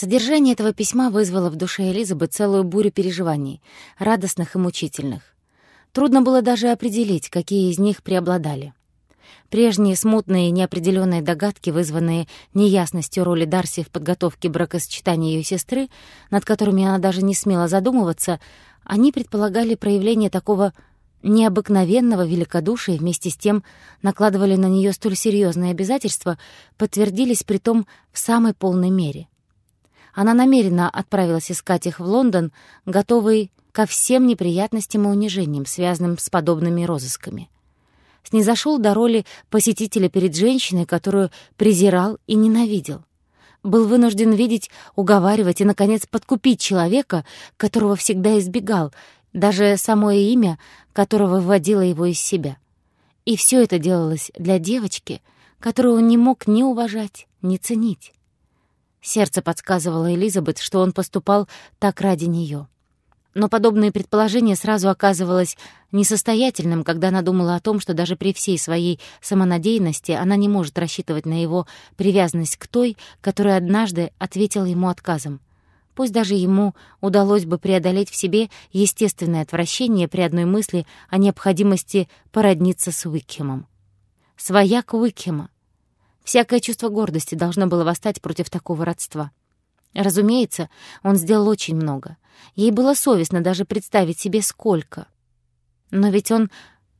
Содержание этого письма вызвало в душе Элизабет целую бурю переживаний, радостных и мучительных. Трудно было даже определить, какие из них преобладали. Прежние смутные и неопределенные догадки, вызванные неясностью роли Дарси в подготовке бракосочетания ее сестры, над которыми она даже не смела задумываться, они предполагали проявление такого необыкновенного великодушия вместе с тем накладывали на нее столь серьезные обязательства, подтвердились при том в самой полной мере. Она намеренно отправилась искать их в Лондон, готовый ко всем неприятностям и унижениям, связанным с подобными розысками. Снизошел до роли посетителя перед женщиной, которую презирал и ненавидел. Был вынужден видеть, уговаривать и, наконец, подкупить человека, которого всегда избегал, даже самое имя которого выводило его из себя. И все это делалось для девочки, которую он не мог ни уважать, ни ценить. Сердце подсказывало Элизабет, что он поступал так ради нее. Но подобное предположение сразу оказывалось несостоятельным, когда она думала о том, что даже при всей своей самонадеянности она не может рассчитывать на его привязанность к той, которая однажды ответила ему отказом. Пусть даже ему удалось бы преодолеть в себе естественное отвращение при одной мысли о необходимости породниться с Уикхемом. Свояк Уикхема. Всякое чувство гордости должно было восстать против такого родства. Разумеется, он сделал очень много. Ей было совестно даже представить себе, сколько. Но ведь он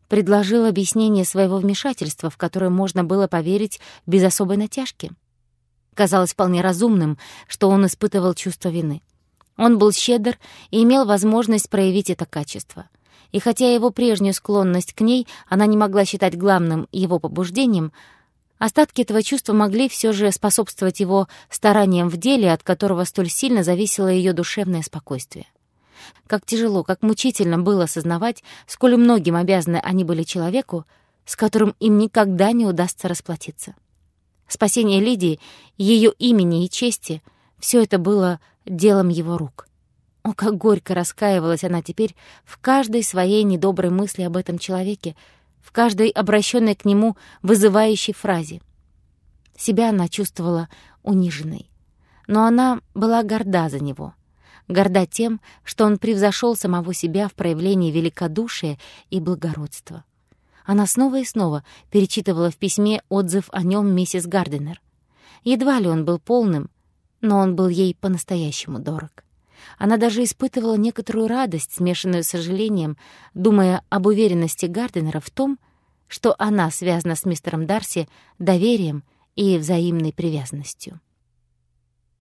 предложил объяснение своего вмешательства, в которое можно было поверить без особой натяжки. Казалось вполне разумным, что он испытывал чувство вины. Он был щедр и имел возможность проявить это качество. И хотя его прежнюю склонность к ней она не могла считать главным его побуждением — Остатки этого чувства могли все же способствовать его стараниям в деле, от которого столь сильно зависело ее душевное спокойствие. Как тяжело, как мучительно было осознавать, сколь многим обязаны они были человеку, с которым им никогда не удастся расплатиться. Спасение Лидии, ее имени и чести — все это было делом его рук. О, как горько раскаивалась она теперь в каждой своей недоброй мысли об этом человеке, в каждой обращенной к нему вызывающей фразе. Себя она чувствовала униженной. Но она была горда за него. Горда тем, что он превзошел самого себя в проявлении великодушия и благородства. Она снова и снова перечитывала в письме отзыв о нем миссис Гарденер. Едва ли он был полным, но он был ей по-настоящему дорог. Она даже испытывала некоторую радость, смешанную с сожалением, думая об уверенности Гарденера в том, что она связана с мистером Дарси доверием и взаимной привязанностью.